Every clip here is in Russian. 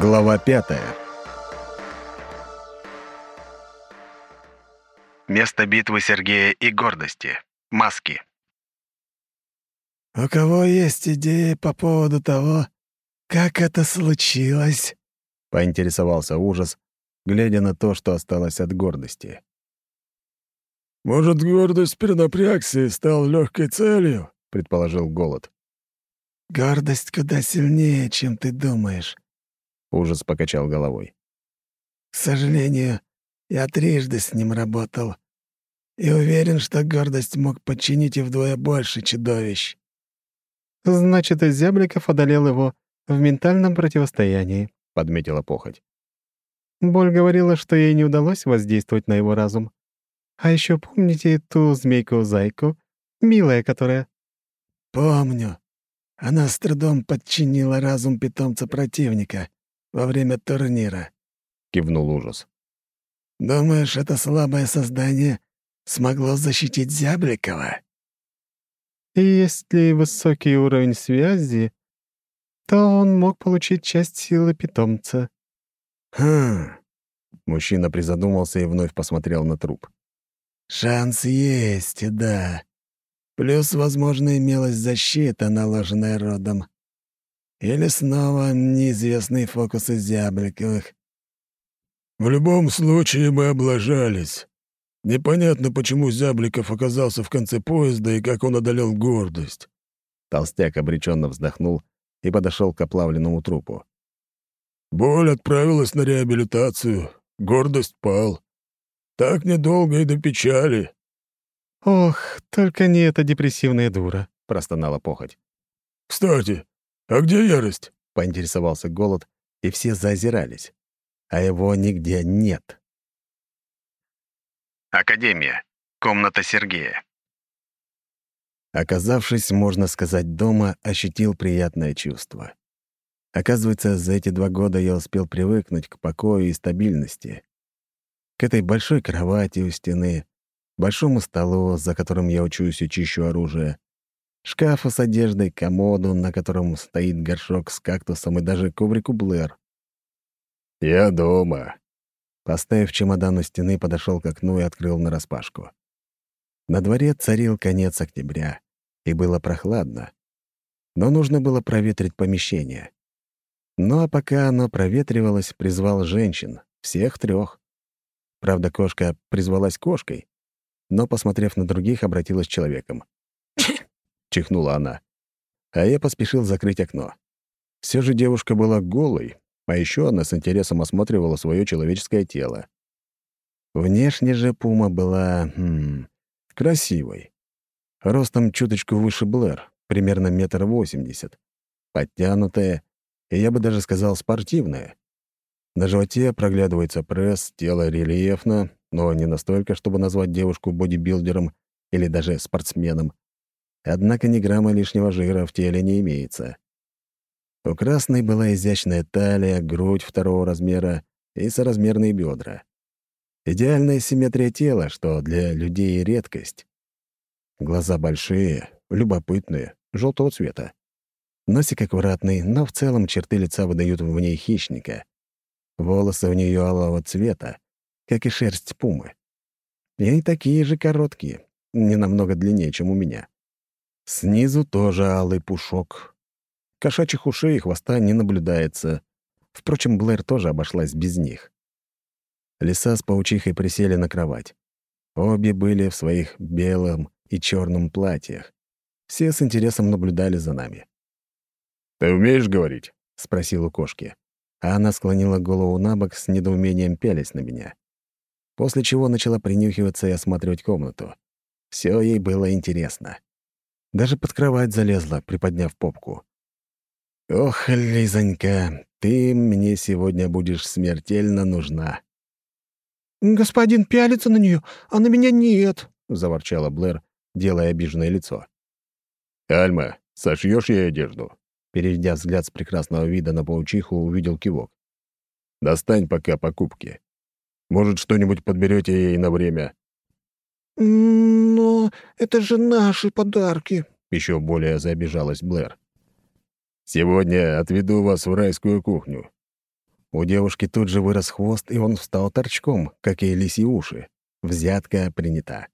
Глава пятая. Место битвы Сергея и гордости. Маски. «У кого есть идеи по поводу того, как это случилось?» — поинтересовался ужас, глядя на то, что осталось от гордости. «Может, гордость перенапрягся и стал легкой целью?» — предположил голод. «Гордость куда сильнее, чем ты думаешь», Ужас покачал головой. «К сожалению, я трижды с ним работал и уверен, что гордость мог подчинить и вдвое больше чудовищ». «Значит, Зябликов одолел его в ментальном противостоянии», — подметила похоть. Боль говорила, что ей не удалось воздействовать на его разум. А еще помните ту змейку-зайку, милая которая? «Помню. Она с трудом подчинила разум питомца противника, во время турнира», — кивнул ужас. «Думаешь, это слабое создание смогло защитить Зябликова?» Если высокий уровень связи, то он мог получить часть силы питомца. «Хм...» Мужчина призадумался и вновь посмотрел на труп. «Шанс есть, да. Плюс, возможно, имелась защита, наложенная родом. Или снова неизвестные фокусы Зябликовых. «В любом случае мы облажались. Непонятно, почему Зябликов оказался в конце поезда и как он одолел гордость». Толстяк обреченно вздохнул и подошел к оплавленному трупу. «Боль отправилась на реабилитацию, гордость пал. Так недолго и до печали». «Ох, только не эта депрессивная дура», — простонала похоть. «Кстати, «А где ярость?» — поинтересовался голод, и все зазирались. А его нигде нет. Академия. Комната Сергея. Оказавшись, можно сказать, дома, ощутил приятное чувство. Оказывается, за эти два года я успел привыкнуть к покою и стабильности. К этой большой кровати у стены, большому столу, за которым я учусь и чищу оружие, шкафу с одеждой, комоду, на котором стоит горшок с кактусом и даже коврику Блэр. «Я дома». Поставив чемодан у стены, подошел к окну и открыл нараспашку. На дворе царил конец октября, и было прохладно. Но нужно было проветрить помещение. Ну а пока оно проветривалось, призвал женщин, всех трех. Правда, кошка призвалась кошкой, но, посмотрев на других, обратилась человеком. — чихнула она. А я поспешил закрыть окно. Все же девушка была голой, а еще она с интересом осматривала свое человеческое тело. Внешне же Пума была... Хм, красивой. Ростом чуточку выше Блэр, примерно метр восемьдесят. Подтянутая, и я бы даже сказал спортивная. На животе проглядывается пресс, тело рельефно, но не настолько, чтобы назвать девушку бодибилдером или даже спортсменом. Однако ни грамма лишнего жира в теле не имеется. У красной была изящная талия, грудь второго размера и соразмерные бедра. Идеальная симметрия тела, что для людей редкость. Глаза большие, любопытные, желтого цвета. Носик аккуратный, но в целом черты лица выдают в ней хищника. Волосы у нее алого цвета, как и шерсть пумы. И такие же короткие, не намного длиннее, чем у меня. Снизу тоже алый пушок. Кошачьих ушей и хвоста не наблюдается. Впрочем, Блэр тоже обошлась без них. Лиса с паучихой присели на кровать. Обе были в своих белом и черном платьях. Все с интересом наблюдали за нами. «Ты умеешь говорить?» — спросил у кошки. А она склонила голову на бок с недоумением пялись на меня. После чего начала принюхиваться и осматривать комнату. Все ей было интересно. Даже под кровать залезла, приподняв попку. «Ох, Лизонька, ты мне сегодня будешь смертельно нужна». «Господин пялится на нее, а на меня нет», — заворчала Блэр, делая обиженное лицо. «Альма, сошьешь ей одежду?» Переведя взгляд с прекрасного вида на паучиху, увидел кивок. «Достань пока покупки. Может, что-нибудь подберете ей на время?» «Но это же наши подарки», — еще более забежалась Блэр. «Сегодня отведу вас в райскую кухню. У девушки тут же вырос хвост, и он встал торчком, как и лисьи уши. Взятка принята.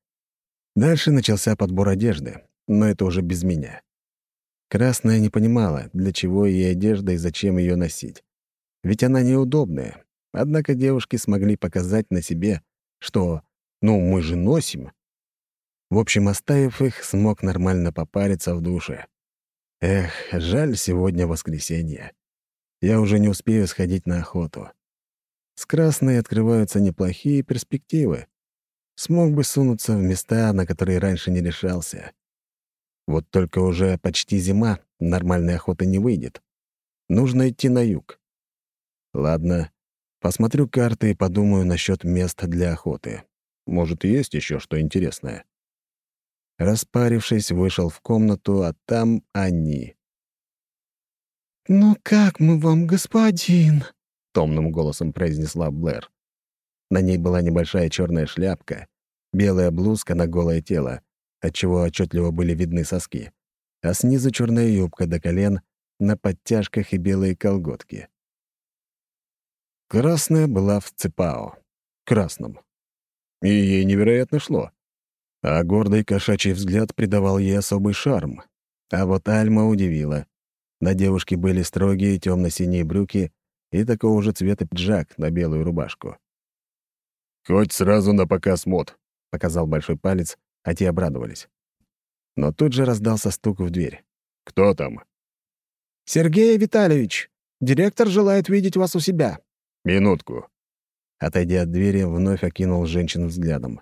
Дальше начался подбор одежды, но это уже без меня. Красная не понимала, для чего ей одежда и зачем ее носить. Ведь она неудобная. Однако девушки смогли показать на себе, что «ну, мы же носим». В общем, оставив их, смог нормально попариться в душе. Эх, жаль, сегодня воскресенье. Я уже не успею сходить на охоту. С красной открываются неплохие перспективы. Смог бы сунуться в места, на которые раньше не решался. Вот только уже почти зима, нормальной охоты не выйдет. Нужно идти на юг. Ладно, посмотрю карты и подумаю насчет мест для охоты. Может, есть еще что интересное. Распарившись, вышел в комнату, а там они. «Ну как мы вам, господин?» — томным голосом произнесла Блэр. На ней была небольшая черная шляпка, белая блузка на голое тело, отчего отчетливо были видны соски, а снизу черная юбка до колен на подтяжках и белые колготки. Красная была в цепао, красном. И ей невероятно шло. А гордый кошачий взгляд придавал ей особый шарм. А вот Альма удивила. На девушке были строгие темно-синие брюки и такого же цвета пиджак на белую рубашку. «Хоть сразу на показ мод», — показал большой палец, а те обрадовались. Но тут же раздался стук в дверь. «Кто там?» «Сергей Витальевич, директор желает видеть вас у себя». «Минутку». Отойдя от двери, вновь окинул женщин взглядом.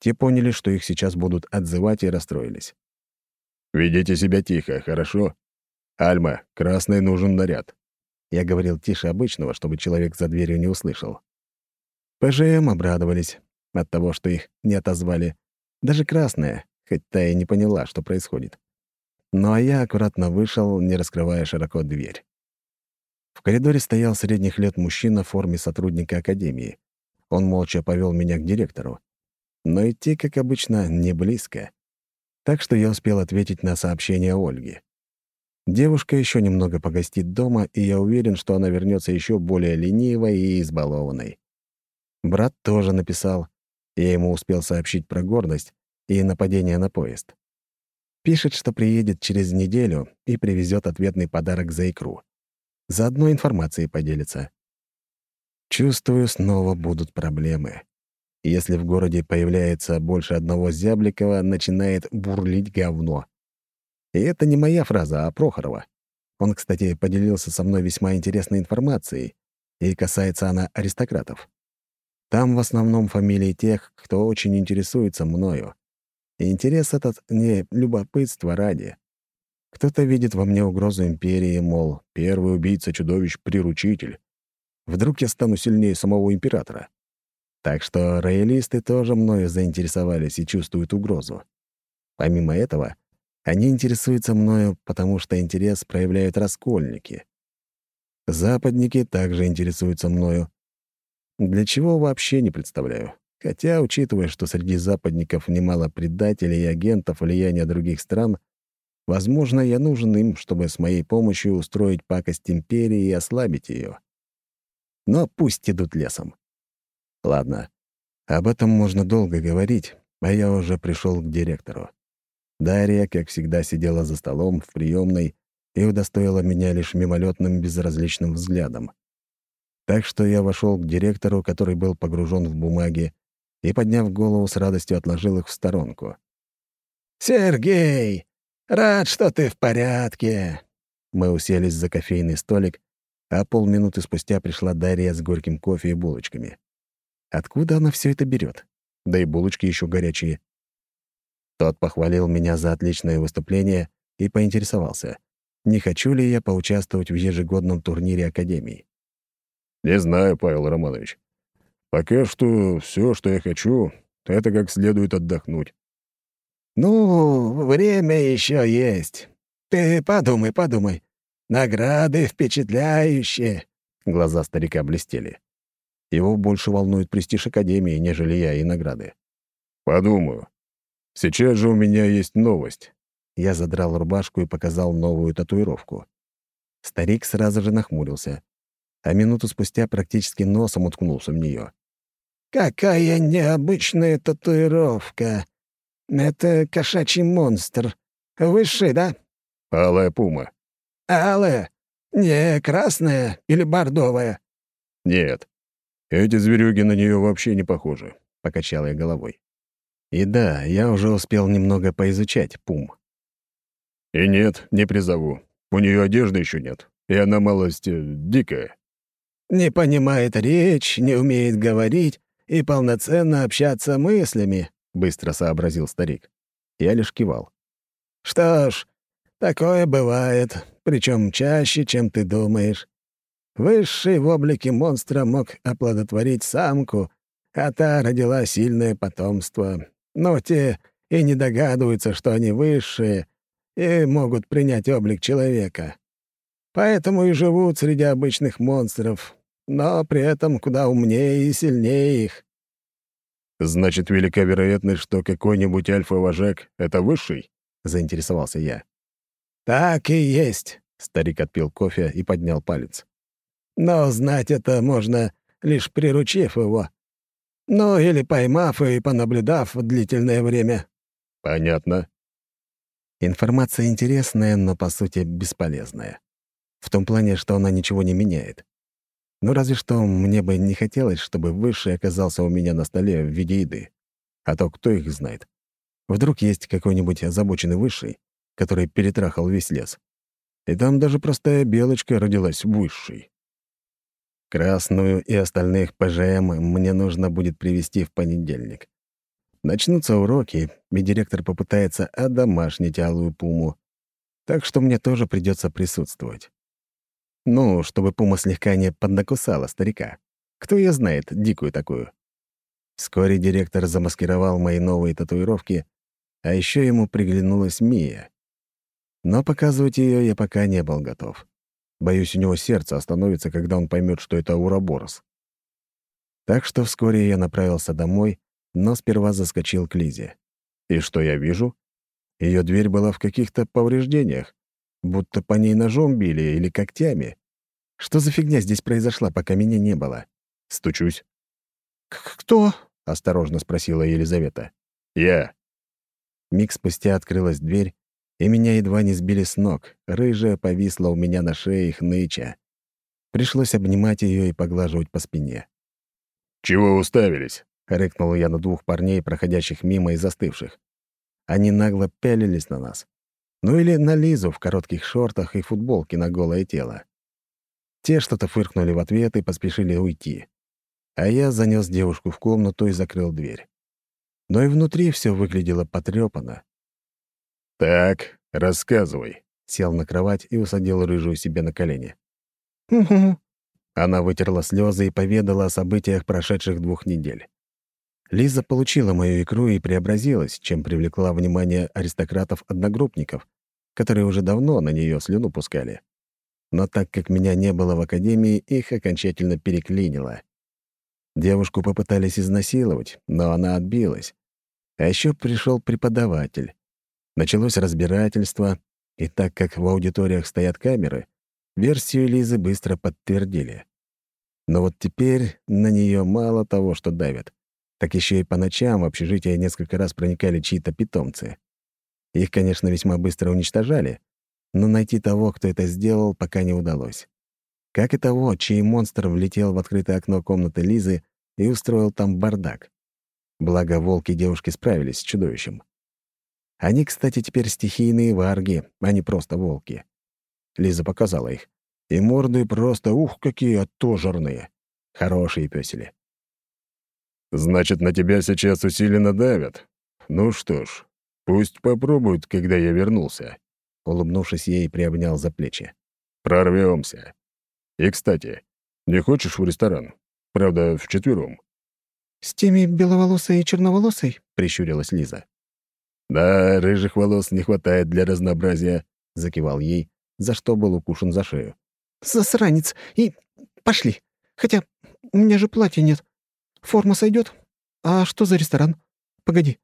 Те поняли, что их сейчас будут отзывать, и расстроились. «Ведите себя тихо, хорошо? Альма, красный нужен наряд». Я говорил тише обычного, чтобы человек за дверью не услышал. ПЖМ обрадовались от того, что их не отозвали, даже красная, хоть та и не поняла, что происходит. Ну а я аккуратно вышел, не раскрывая широко дверь. В коридоре стоял средних лет мужчина в форме сотрудника академии. Он молча повел меня к директору. Но идти, как обычно, не близко. Так что я успел ответить на сообщение Ольги. Девушка еще немного погостит дома, и я уверен, что она вернется еще более ленивой и избалованной. Брат тоже написал, я ему успел сообщить про гордость и нападение на поезд. Пишет, что приедет через неделю и привезет ответный подарок за икру. Заодно информацией поделится. Чувствую, снова будут проблемы. Если в городе появляется больше одного Зябликова, начинает бурлить говно. И это не моя фраза, а Прохорова. Он, кстати, поделился со мной весьма интересной информацией, и касается она аристократов. Там в основном фамилии тех, кто очень интересуется мною. И интерес этот не любопытство ради. Кто-то видит во мне угрозу империи, мол, первый убийца-чудовищ-приручитель. Вдруг я стану сильнее самого императора. Так что роялисты тоже мною заинтересовались и чувствуют угрозу. Помимо этого, они интересуются мною, потому что интерес проявляют раскольники. Западники также интересуются мною, для чего вообще не представляю. Хотя, учитывая, что среди западников немало предателей и агентов влияния других стран, возможно, я нужен им, чтобы с моей помощью устроить пакость империи и ослабить ее. Но пусть идут лесом. Ладно, об этом можно долго говорить, а я уже пришел к директору. Дарья, как всегда, сидела за столом в приемной и удостоила меня лишь мимолетным безразличным взглядом. Так что я вошел к директору, который был погружен в бумаги, и, подняв голову, с радостью отложил их в сторонку. «Сергей, рад, что ты в порядке!» Мы уселись за кофейный столик, а полминуты спустя пришла Дарья с горьким кофе и булочками. Откуда она все это берет? Да и булочки еще горячие. Тот похвалил меня за отличное выступление и поинтересовался, не хочу ли я поучаствовать в ежегодном турнире Академии. «Не знаю, Павел Романович. Пока что все, что я хочу, это как следует отдохнуть». «Ну, время еще есть. Ты подумай, подумай. Награды впечатляющие». Глаза старика блестели. Его больше волнует престиж Академии, нежели я и награды. «Подумаю. Сейчас же у меня есть новость». Я задрал рубашку и показал новую татуировку. Старик сразу же нахмурился. а минуту спустя практически носом уткнулся в нее. «Какая необычная татуировка! Это кошачий монстр. Высший, да?» «Алая пума». «Алая? Не красная или бордовая?» «Нет. Эти зверюги на нее вообще не похожи», — покачал я головой. «И да, я уже успел немного поизучать пум». «И нет, не призову. У нее одежды еще нет, и она малость э, дикая». «Не понимает речь, не умеет говорить и полноценно общаться мыслями», — быстро сообразил старик. Я лишь кивал. «Что ж, такое бывает, причем чаще, чем ты думаешь. Высший в облике монстра мог оплодотворить самку, а та родила сильное потомство. Но те и не догадываются, что они высшие и могут принять облик человека. Поэтому и живут среди обычных монстров, но при этом куда умнее и сильнее их. «Значит, велика вероятность, что какой-нибудь альфа-вожак — это высший?» — заинтересовался я. «Так и есть», — старик отпил кофе и поднял палец. Но знать это можно, лишь приручив его. Ну, или поймав и понаблюдав длительное время. Понятно. Информация интересная, но, по сути, бесполезная. В том плане, что она ничего не меняет. Ну, разве что мне бы не хотелось, чтобы высший оказался у меня на столе в виде еды. А то кто их знает. Вдруг есть какой-нибудь озабоченный высший, который перетрахал весь лес. И там даже простая белочка родилась высшей. Красную и остальных ПЖМ мне нужно будет привести в понедельник. Начнутся уроки, и директор попытается одомашнить алую пуму. Так что мне тоже придется присутствовать. Ну, чтобы пума слегка не поднакусала старика. Кто ее знает, дикую такую. Вскоре директор замаскировал мои новые татуировки, а еще ему приглянулась Мия. Но показывать ее я пока не был готов. Боюсь, у него сердце остановится, когда он поймет, что это Ураборос. Так что вскоре я направился домой, но сперва заскочил к Лизе. И что я вижу? Ее дверь была в каких-то повреждениях, будто по ней ножом били или когтями. Что за фигня здесь произошла, пока меня не было? Стучусь. «Кто?» — осторожно спросила Елизавета. «Я». Миг спустя открылась дверь, и меня едва не сбили с ног. Рыжая повисла у меня на шее хныча. Пришлось обнимать ее и поглаживать по спине. «Чего уставились?» — рыкнул я на двух парней, проходящих мимо и застывших. Они нагло пялились на нас. Ну или на Лизу в коротких шортах и футболке на голое тело. Те что-то фыркнули в ответ и поспешили уйти. А я занес девушку в комнату и закрыл дверь. Но и внутри все выглядело потрёпанно. «Так, рассказывай», — сел на кровать и усадил рыжую себе на колени. «Угу». Она вытерла слезы и поведала о событиях прошедших двух недель. Лиза получила мою икру и преобразилась, чем привлекла внимание аристократов-одногруппников, которые уже давно на нее слюну пускали. Но так как меня не было в академии, их окончательно переклинило. Девушку попытались изнасиловать, но она отбилась. А еще пришел преподаватель. Началось разбирательство, и так как в аудиториях стоят камеры, версию Лизы быстро подтвердили. Но вот теперь на нее мало того, что давят, так еще и по ночам в общежитие несколько раз проникали чьи-то питомцы. Их, конечно, весьма быстро уничтожали, но найти того, кто это сделал, пока не удалось. Как и того, чей монстр влетел в открытое окно комнаты Лизы и устроил там бардак. Благо, волки девушки справились с чудовищем. Они, кстати, теперь стихийные варги, а не просто волки. Лиза показала их. И морды просто, ух, какие оттожерные. Хорошие пёсели. «Значит, на тебя сейчас усиленно давят? Ну что ж, пусть попробуют, когда я вернулся». Улыбнувшись ей, приобнял за плечи. Прорвемся. И, кстати, не хочешь в ресторан? Правда, вчетвером?» «С теми беловолосой и черноволосой?» — прищурилась Лиза. «Да, рыжих волос не хватает для разнообразия», — закивал ей, за что был укушен за шею. «Засранец! И пошли! Хотя у меня же платья нет. Форма сойдет? А что за ресторан? Погоди.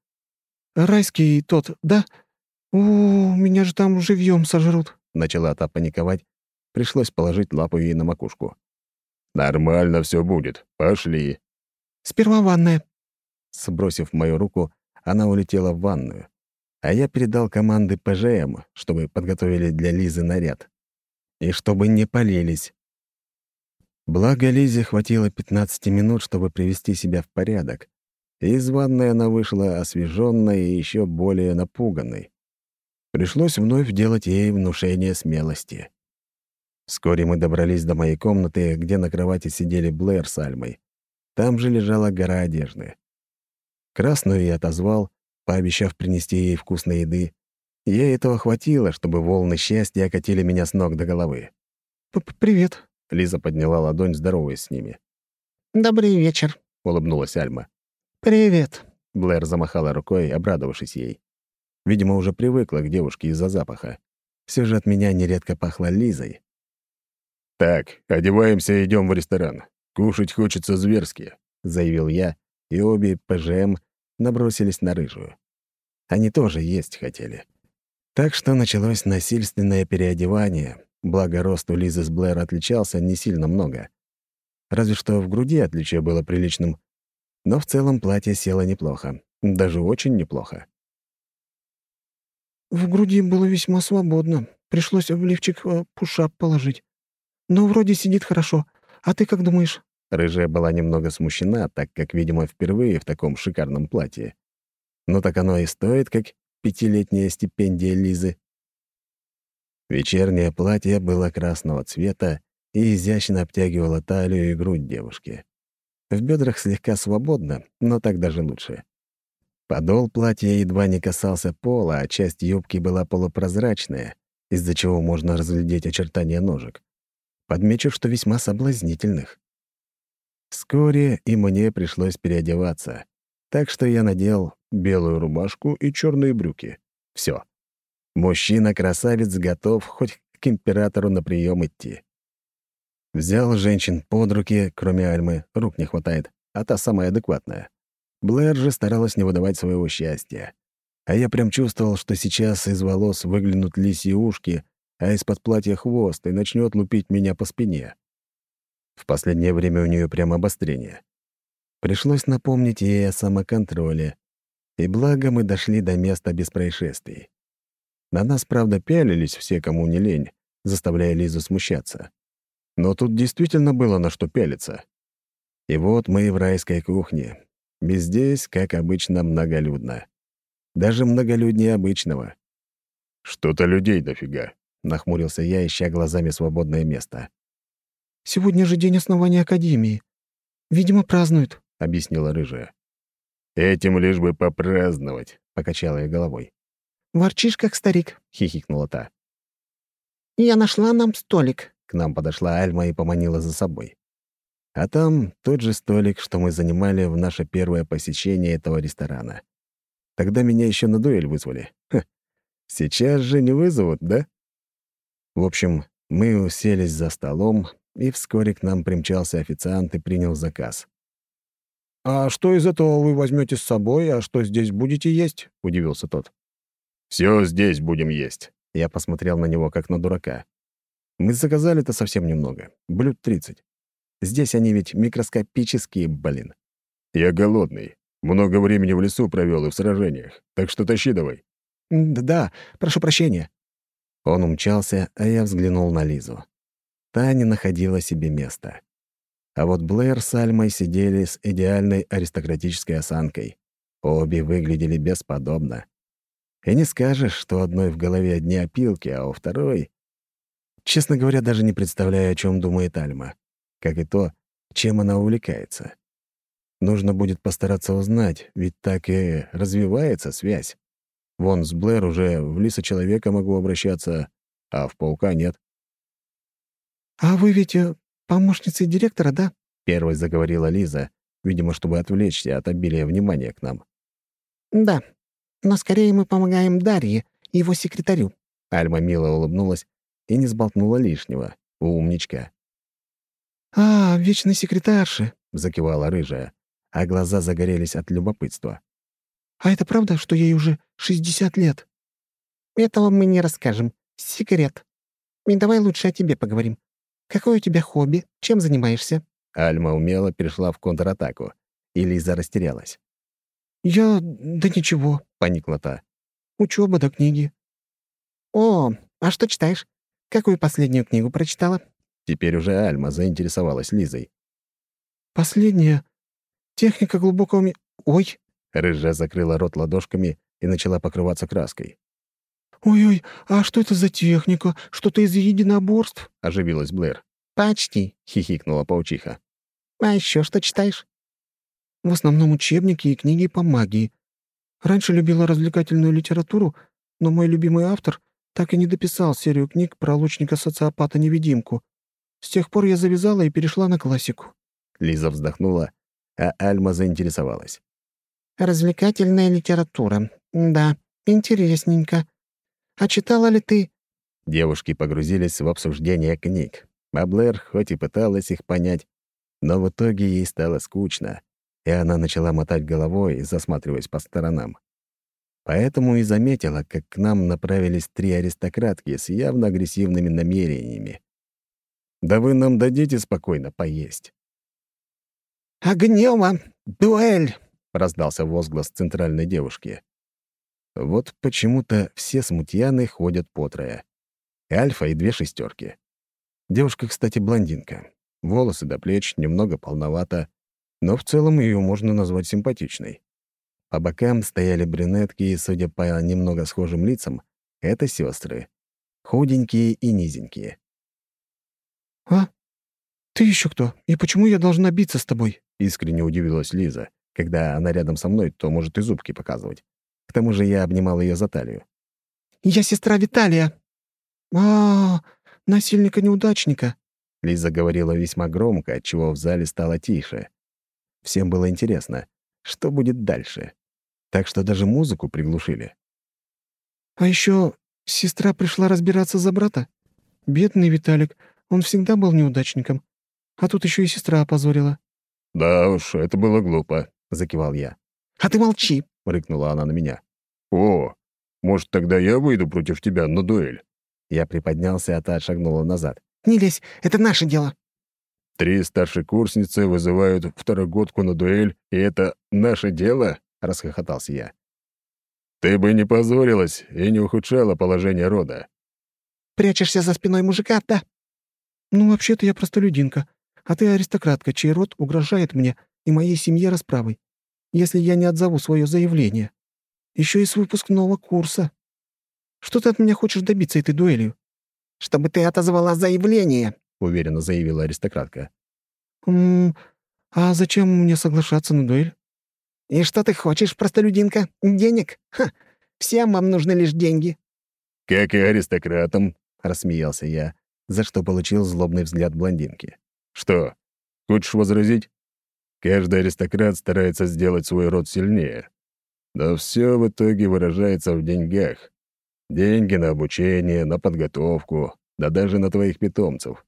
Райский тот, да? У, меня же там живьем сожрут!» Начала та паниковать. Пришлось положить лапу ей на макушку. «Нормально все будет. Пошли». «Сперва ванная». Сбросив мою руку, она улетела в ванную, а я передал команды ПЖМ, чтобы подготовили для Лизы наряд. И чтобы не полились. Благо Лизе хватило 15 минут, чтобы привести себя в порядок, из ванной она вышла освеженной и еще более напуганной. Пришлось вновь делать ей внушение смелости. Вскоре мы добрались до моей комнаты, где на кровати сидели Блэр с Альмой. Там же лежала гора одежды. Красную я отозвал, пообещав принести ей вкусной еды. Ей этого хватило, чтобы волны счастья окатили меня с ног до головы. «Привет», — Лиза подняла ладонь, здороваясь с ними. «Добрый вечер», — улыбнулась Альма. «Привет», — Блэр замахала рукой, обрадовавшись ей. Видимо, уже привыкла к девушке из-за запаха. Все же от меня нередко пахло Лизой. «Так, одеваемся и идем в ресторан. Кушать хочется зверски», — заявил я, и обе ПЖМ набросились на рыжую. Они тоже есть хотели. Так что началось насильственное переодевание, благо рост у Лизы с Блэр отличался не сильно много. Разве что в груди отличие было приличным, но в целом платье село неплохо, даже очень неплохо. «В груди было весьма свободно. Пришлось в лифчик э, пушап положить. «Ну, вроде сидит хорошо. А ты как думаешь?» Рыжая была немного смущена, так как, видимо, впервые в таком шикарном платье. Но так оно и стоит, как пятилетняя стипендия Лизы. Вечернее платье было красного цвета и изящно обтягивало талию и грудь девушки. В бедрах слегка свободно, но так даже лучше. Подол платья едва не касался пола, а часть юбки была полупрозрачная, из-за чего можно разглядеть очертания ножек. Подмечу, что весьма соблазнительных. Вскоре и мне пришлось переодеваться, так что я надел белую рубашку и черные брюки. Все. Мужчина-красавец готов хоть к императору на прием идти. Взял женщин под руки, кроме Альмы, рук не хватает, а та самая адекватная. Блэр же старалась не выдавать своего счастья. А я прям чувствовал, что сейчас из волос выглянут лисьи ушки, а из-под платья хвост и начнет лупить меня по спине. В последнее время у нее прямо обострение. Пришлось напомнить ей о самоконтроле, и благо мы дошли до места без происшествий. На нас, правда, пялились все, кому не лень, заставляя Лизу смущаться. Но тут действительно было на что пялиться. И вот мы в райской кухне. Без здесь, как обычно, многолюдно. Даже многолюднее обычного. «Что-то людей дофига», нахмурился я, ища глазами свободное место. «Сегодня же день основания Академии. Видимо, празднуют», — объяснила рыжая. «Этим лишь бы попраздновать», — покачала я головой. «Ворчишь, как старик», — хихикнула та. «Я нашла нам столик», — к нам подошла Альма и поманила за собой. А там тот же столик, что мы занимали в наше первое посещение этого ресторана. Тогда меня еще на дуэль вызвали. Ха. Сейчас же не вызовут, да? В общем, мы уселись за столом, и вскоре к нам примчался официант и принял заказ. «А что из этого вы возьмете с собой, а что здесь будете есть?» — удивился тот. Все здесь будем есть». Я посмотрел на него, как на дурака. Мы заказали-то совсем немного, блюд 30. Здесь они ведь микроскопические, блин. Я голодный. Много времени в лесу провел и в сражениях, так что тащи давай. «Да, прошу прощения», он умчался, а я взглянул на Лизу. Та не находила себе места. А вот Блэр с Альмой сидели с идеальной аристократической осанкой. Обе выглядели бесподобно. И не скажешь, что одной в голове одни опилки, а у второй... Честно говоря, даже не представляю, о чем думает Альма. Как и то, чем она увлекается. Нужно будет постараться узнать, ведь так и развивается связь. Вон с Блэр уже в лиса-человека могу обращаться, а в паука нет. «А вы ведь э, помощница директора, да?» — первой заговорила Лиза, видимо, чтобы отвлечься от обилия внимания к нам. «Да, но скорее мы помогаем Дарье, его секретарю». Альма мило улыбнулась и не сболтнула лишнего. Умничка. «А, вечный секретарши», — закивала рыжая, а глаза загорелись от любопытства. «А это правда, что ей уже 60 лет?» «Этого мы не расскажем. Секрет. И давай лучше о тебе поговорим. Какое у тебя хобби? Чем занимаешься?» Альма умело перешла в контратаку, и Лиза растерялась. «Я... да ничего», — поникла та. «Учёба да книги». «О, а что читаешь? Какую последнюю книгу прочитала?» Теперь уже Альма заинтересовалась Лизой. «Последняя. Техника глубокого ми... Ой!» Рыжая закрыла рот ладошками и начала покрываться краской. «Ой-ой, а что это за техника? Что-то из единоборств?» — оживилась Блэр. «Почти», — хихикнула паучиха. «А еще что читаешь?» «В основном учебники и книги по магии. Раньше любила развлекательную литературу, но мой любимый автор так и не дописал серию книг про лучника-социопата-невидимку. С тех пор я завязала и перешла на классику». Лиза вздохнула, а Альма заинтересовалась. «Развлекательная литература. Да, интересненько. А читала ли ты...» Девушки погрузились в обсуждение книг. А Блэр хоть и пыталась их понять, но в итоге ей стало скучно, и она начала мотать головой, засматриваясь по сторонам. Поэтому и заметила, как к нам направились три аристократки с явно агрессивными намерениями. «Да вы нам дадите спокойно поесть». «Огнёва! Дуэль!» — раздался возглас центральной девушки. Вот почему-то все смутьяны ходят по трое. Альфа и две шестерки. Девушка, кстати, блондинка. Волосы до плеч, немного полновато, но в целом ее можно назвать симпатичной. По бокам стояли брюнетки, и, судя по немного схожим лицам, это сестры. Худенькие и низенькие. «А? Ты еще кто? И почему я должна биться с тобой?» — искренне удивилась Лиза. Когда она рядом со мной, то может и зубки показывать. К тому же я обнимал ее за талию. «Я сестра Виталия». «А, -а насильника-неудачника». Лиза говорила весьма громко, отчего в зале стало тише. Всем было интересно, что будет дальше. Так что даже музыку приглушили. «А еще сестра пришла разбираться за брата. Бедный Виталик, он всегда был неудачником. А тут еще и сестра опозорила». «Да уж, это было глупо», — закивал я. «А ты молчи», — рыкнула она на меня. «О, может, тогда я выйду против тебя на дуэль?» Я приподнялся, а та шагнула назад. «Не лезь, это наше дело». «Три старшекурсницы вызывают второгодку на дуэль, и это наше дело?» — расхохотался я. «Ты бы не позорилась и не ухудшала положение рода». «Прячешься за спиной мужика, да?» «Ну, вообще-то я простолюдинка, а ты аристократка, чей род угрожает мне и моей семье расправой если я не отзову свое заявление. Еще и с выпускного курса. Что ты от меня хочешь добиться этой дуэлью?» «Чтобы ты отозвала заявление», — уверенно заявила аристократка. «М а зачем мне соглашаться на дуэль?» «И что ты хочешь, простолюдинка? Денег? Ха! Всем вам нужны лишь деньги». «Как и аристократам», — рассмеялся я, за что получил злобный взгляд блондинки. «Что, хочешь возразить?» Каждый аристократ старается сделать свой род сильнее. Но все в итоге выражается в деньгах. Деньги на обучение, на подготовку, да даже на твоих питомцев.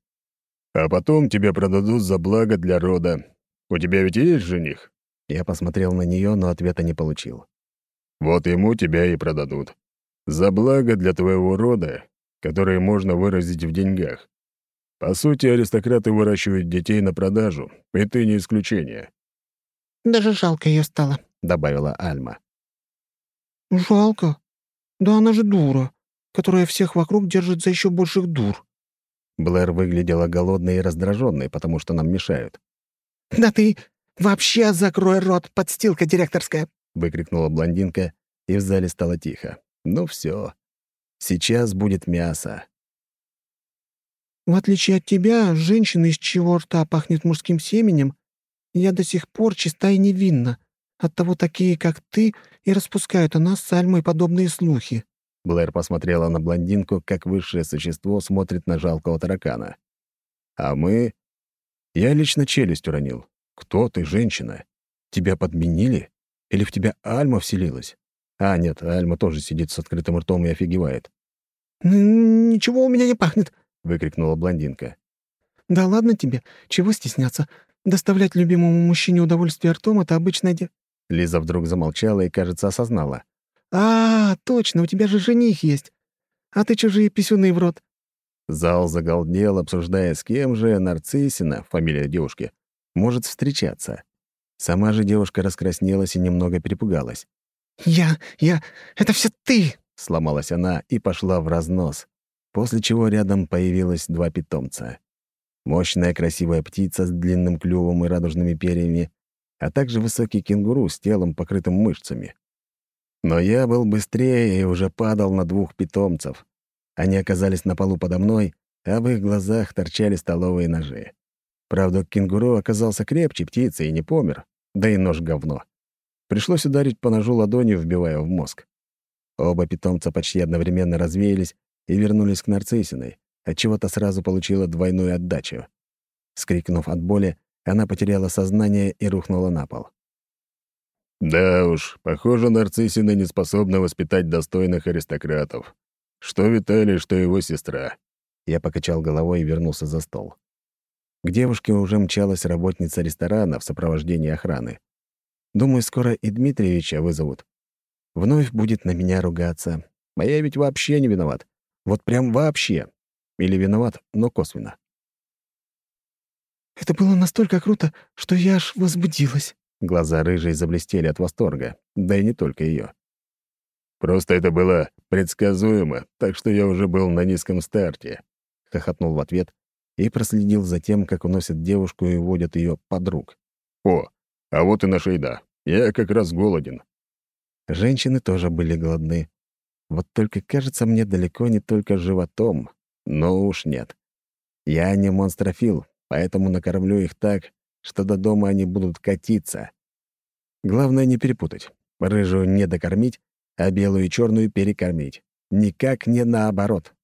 А потом тебя продадут за благо для рода. У тебя ведь есть жених?» Я посмотрел на нее, но ответа не получил. «Вот ему тебя и продадут. За благо для твоего рода, которое можно выразить в деньгах. По сути, аристократы выращивают детей на продажу, и ты не исключение. «Даже жалко ее стало», — добавила Альма. «Жалко? Да она же дура, которая всех вокруг держит за еще больших дур». Блэр выглядела голодной и раздраженной, потому что нам мешают. «Да ты вообще закрой рот, подстилка директорская!» — выкрикнула блондинка, и в зале стало тихо. «Ну все, сейчас будет мясо». В отличие от тебя, женщина, из чего рта пахнет мужским семенем, я до сих пор чиста и невинна. Оттого такие, как ты, и распускают о нас с Альмой подобные слухи». Блэр посмотрела на блондинку, как высшее существо смотрит на жалкого таракана. «А мы...» Я лично челюсть уронил. «Кто ты, женщина? Тебя подменили? Или в тебя Альма вселилась?» А, нет, Альма тоже сидит с открытым ртом и офигевает. «Ничего у меня не пахнет», — выкрикнула блондинка. «Да ладно тебе, чего стесняться? Доставлять любимому мужчине удовольствие ртом — это обычное дело». Лиза вдруг замолчала и, кажется, осознала. «А, точно, у тебя же жених есть. А ты чужие писюны в рот». Зал загалдел, обсуждая, с кем же Нарциссина, фамилия девушки, может встречаться. Сама же девушка раскраснелась и немного перепугалась. «Я... я... это все ты!» — сломалась она и пошла в разнос, после чего рядом появилось два питомца. Мощная красивая птица с длинным клювом и радужными перьями, а также высокий кенгуру с телом, покрытым мышцами. Но я был быстрее и уже падал на двух питомцев. Они оказались на полу подо мной, а в их глазах торчали столовые ножи. Правда, кенгуру оказался крепче птицы и не помер, да и нож говно. Пришлось ударить по ножу ладонью, вбивая в мозг. Оба питомца почти одновременно развеялись и вернулись к нарциссиной, отчего-то сразу получила двойную отдачу. Скрикнув от боли, она потеряла сознание и рухнула на пол. «Да уж, похоже, нарциссина не способна воспитать достойных аристократов. Что Виталий, что его сестра». Я покачал головой и вернулся за стол. К девушке уже мчалась работница ресторана в сопровождении охраны. Думаю, скоро и Дмитриевича вызовут. Вновь будет на меня ругаться. А я ведь вообще не виноват. Вот прям вообще. Или виноват, но косвенно. «Это было настолько круто, что я аж возбудилась». Глаза рыжей заблестели от восторга, да и не только ее. «Просто это было предсказуемо, так что я уже был на низком старте», — хохотнул в ответ и проследил за тем, как уносят девушку и уводят ее подруг. «О, а вот и наша еда. Я как раз голоден». Женщины тоже были голодны. Вот только кажется мне далеко не только животом, но уж нет. Я не монстрофил, поэтому накормлю их так, что до дома они будут катиться. Главное не перепутать. Рыжую не докормить, а белую и черную перекормить. Никак не наоборот.